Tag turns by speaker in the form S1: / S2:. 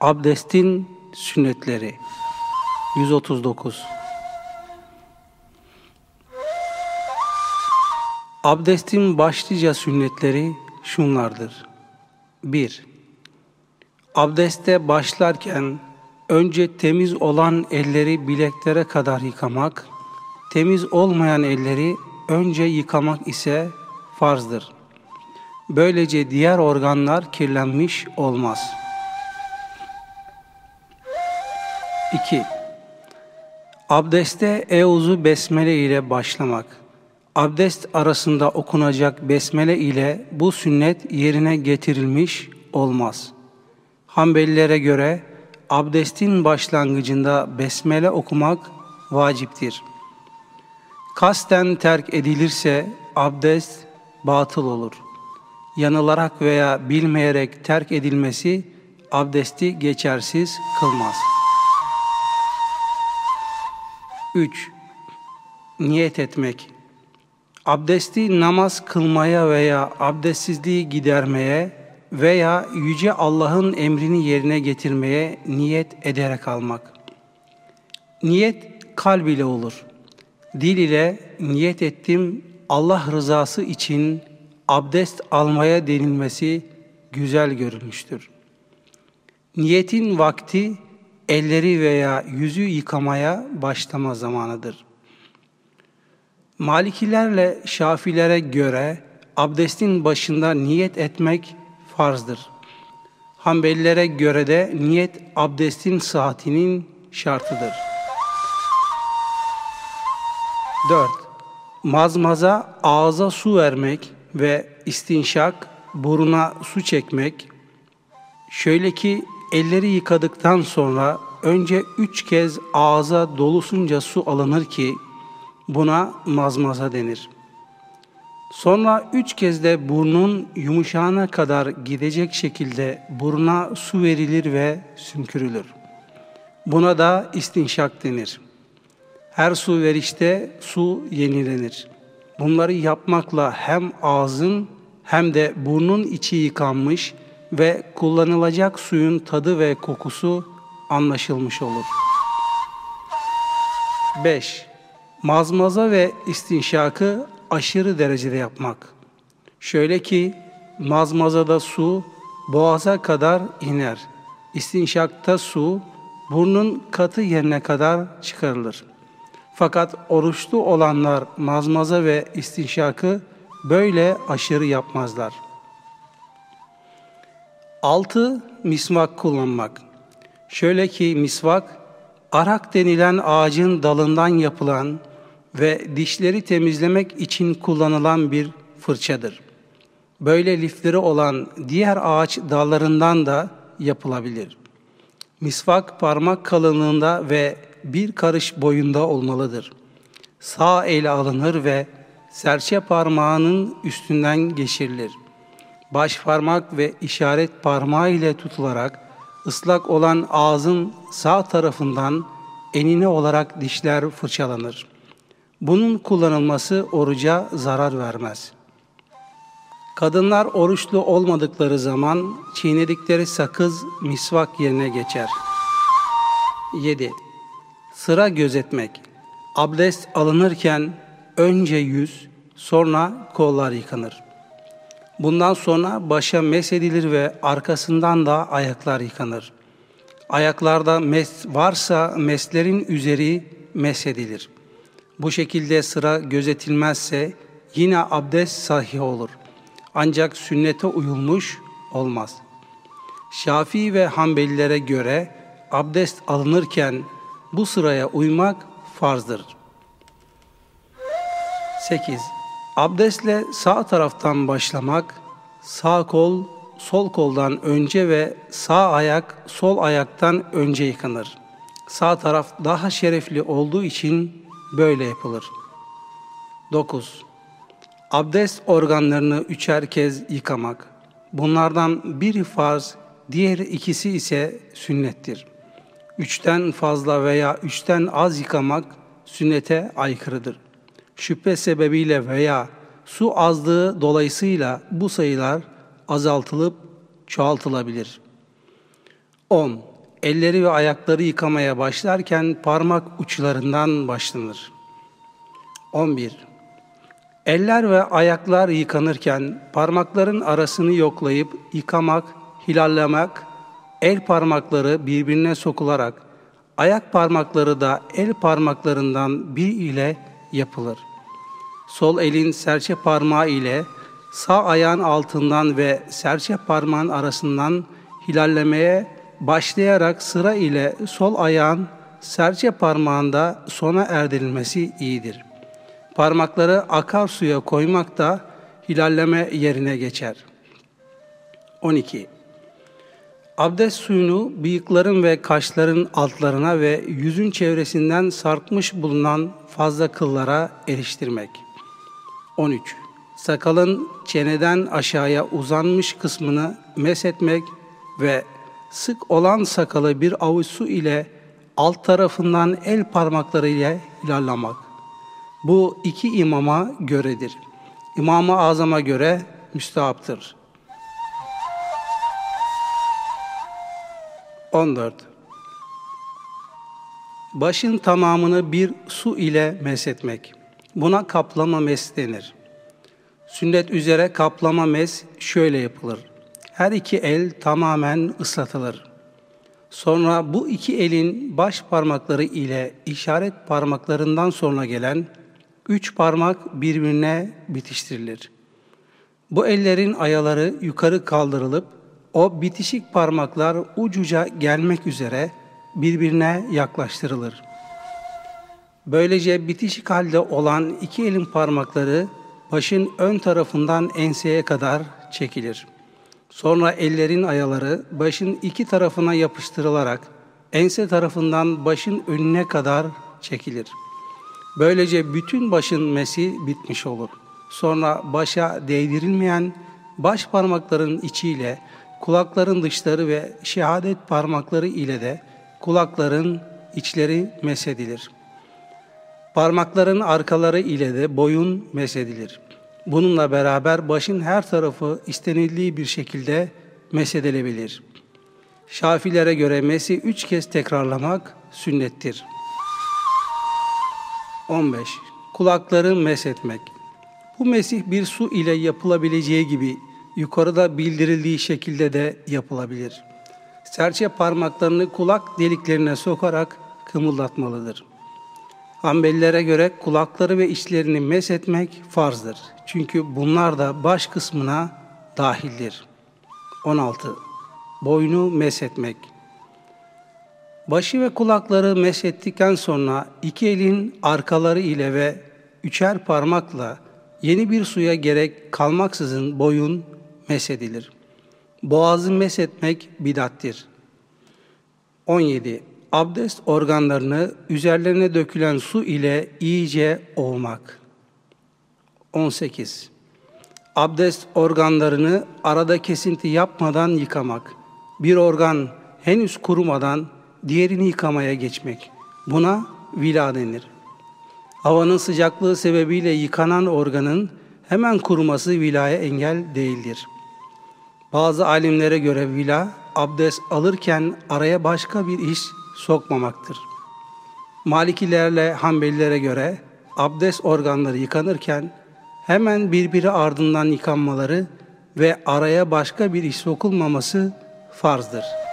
S1: Abdestin sünnetleri 139 Abdestin başlıca sünnetleri şunlardır. 1. Abdeste başlarken önce temiz olan elleri bileklere kadar yıkamak, temiz olmayan elleri önce yıkamak ise farzdır. Böylece diğer organlar kirlenmiş olmaz. 2. Abdeste Euzu Besmele ile başlamak. Abdest arasında okunacak besmele ile bu sünnet yerine getirilmiş olmaz. Hanbelilere göre abdestin başlangıcında besmele okumak vaciptir. Kasten terk edilirse abdest batıl olur. Yanılarak veya bilmeyerek terk edilmesi abdesti geçersiz kılmaz. 3. Niyet etmek Abdesti namaz kılmaya veya abdestsizliği gidermeye veya Yüce Allah'ın emrini yerine getirmeye niyet ederek almak. Niyet kalb ile olur. Dil ile niyet ettim Allah rızası için abdest almaya denilmesi güzel görülmüştür. Niyetin vakti elleri veya yüzü yıkamaya başlama zamanıdır. Malikilerle Şafilere göre abdestin başında niyet etmek farzdır. Hanbelilere göre de niyet abdestin saatinin şartıdır. 4. Mazmaza ağza su vermek ve istinşak buruna su çekmek. Şöyle ki elleri yıkadıktan sonra önce üç kez ağza dolusunca su alınır ki Buna mazmaza denir. Sonra üç kez de burnun yumuşağına kadar gidecek şekilde buruna su verilir ve sümkürülür. Buna da istinşak denir. Her su verişte su yenilenir. Bunları yapmakla hem ağzın hem de burnun içi yıkanmış ve kullanılacak suyun tadı ve kokusu anlaşılmış olur. 5 mazmaza ve istinşakı aşırı derecede yapmak. Şöyle ki mazmazada su boğaza kadar iner. İstinşakta su burnun katı yerine kadar çıkarılır. Fakat oruçlu olanlar mazmaza ve istinşakı böyle aşırı yapmazlar. 6. Misvak kullanmak. Şöyle ki misvak, arak denilen ağacın dalından yapılan ve dişleri temizlemek için kullanılan bir fırçadır. Böyle lifleri olan diğer ağaç dallarından da yapılabilir. Misvak parmak kalınlığında ve bir karış boyunda olmalıdır. Sağ ele alınır ve serçe parmağının üstünden geçirilir. Baş parmak ve işaret parmağı ile tutularak ıslak olan ağzın sağ tarafından enine olarak dişler fırçalanır.'' Bunun kullanılması oruca zarar vermez. Kadınlar oruçlu olmadıkları zaman çiğnedikleri sakız misvak yerine geçer. 7. Sıra gözetmek. Abdest alınırken önce yüz, sonra kollar yıkanır. Bundan sonra başa mesedilir ve arkasından da ayaklar yıkanır. Ayaklarda mes varsa meslerin üzeri mesedilir. Bu şekilde sıra gözetilmezse yine abdest sahih olur. Ancak sünnete uyulmuş olmaz. Şafii ve Hanbelilere göre abdest alınırken bu sıraya uymak farzdır. 8. Abdestle sağ taraftan başlamak, sağ kol sol koldan önce ve sağ ayak sol ayaktan önce yıkanır. Sağ taraf daha şerefli olduğu için böyle yapılır. 9. Abdest organlarını üçer kez yıkamak. Bunlardan biri farz, diğer ikisi ise sünnettir. Üçten fazla veya üçten az yıkamak sünnete aykırıdır. Şüphe sebebiyle veya su azlığı dolayısıyla bu sayılar azaltılıp çoğaltılabilir. 10. Elleri ve ayakları yıkamaya başlarken parmak uçlarından başlanır. 11. Eller ve ayaklar yıkanırken parmakların arasını yoklayıp yıkamak, hilallemek, el parmakları birbirine sokularak, ayak parmakları da el parmaklarından bir ile yapılır. Sol elin serçe parmağı ile sağ ayağın altından ve serçe parmağın arasından hilallemeye başlayarak sıra ile sol ayağın serçe parmağında sona erdirilmesi iyidir. Parmakları akar suya koymak da hilalleme yerine geçer. 12. Abdest suyunu bıyıkların ve kaşların altlarına ve yüzün çevresinden sarkmış bulunan fazla kıllara eriştirmek. 13. Sakalın çeneden aşağıya uzanmış kısmını meshetmek ve sık olan sakalı bir avuç su ile alt tarafından el parmakları ile hilallamak. Bu iki imama göredir. İmam-ı Azam'a göre müstahaptır. 14. Başın tamamını bir su ile meshetmek. Buna kaplama mes denir. Sünnet üzere kaplama mes şöyle yapılır. Her iki el tamamen ıslatılır. Sonra bu iki elin baş parmakları ile işaret parmaklarından sonra gelen üç parmak birbirine bitiştirilir. Bu ellerin ayaları yukarı kaldırılıp o bitişik parmaklar ucuca gelmek üzere birbirine yaklaştırılır. Böylece bitişik halde olan iki elin parmakları başın ön tarafından enseye kadar çekilir. Sonra ellerin ayaları başın iki tarafına yapıştırılarak ense tarafından başın önüne kadar çekilir. Böylece bütün başın mesi bitmiş olur. Sonra başa değdirilmeyen baş parmakların içiyle kulakların dışları ve şehadet parmakları ile de kulakların içleri mesedilir. Parmakların arkaları ile de boyun mesedilir. Bununla beraber başın her tarafı istenildiği bir şekilde mesedilebilir. Şafilere göre mesi üç kez tekrarlamak sünnettir. 15. Kulakları mesetmek. Bu mesih bir su ile yapılabileceği gibi yukarıda bildirildiği şekilde de yapılabilir. Serçe parmaklarını kulak deliklerine sokarak kımıldatmalıdır. Hanbelilere göre kulakları ve içlerini meshetmek farzdır. Çünkü bunlar da baş kısmına dahildir. 16. Boynu meshetmek. Başı ve kulakları meshettikten sonra iki elin arkaları ile ve üçer parmakla yeni bir suya gerek kalmaksızın boyun mesedilir. Boğazı meshetmek bidattir. 17. Abdest organlarını üzerlerine dökülen su ile iyice ovmak. 18. Abdest organlarını arada kesinti yapmadan yıkamak. Bir organ henüz kurumadan diğerini yıkamaya geçmek. Buna vila denir. Havanın sıcaklığı sebebiyle yıkanan organın hemen kuruması vilaya engel değildir. Bazı alimlere göre vila, abdest alırken araya başka bir iş sokmamaktır. Malikilerle Hanbelilere göre abdest organları yıkanırken hemen birbiri ardından yıkanmaları ve araya başka bir iş sokulmaması farzdır.''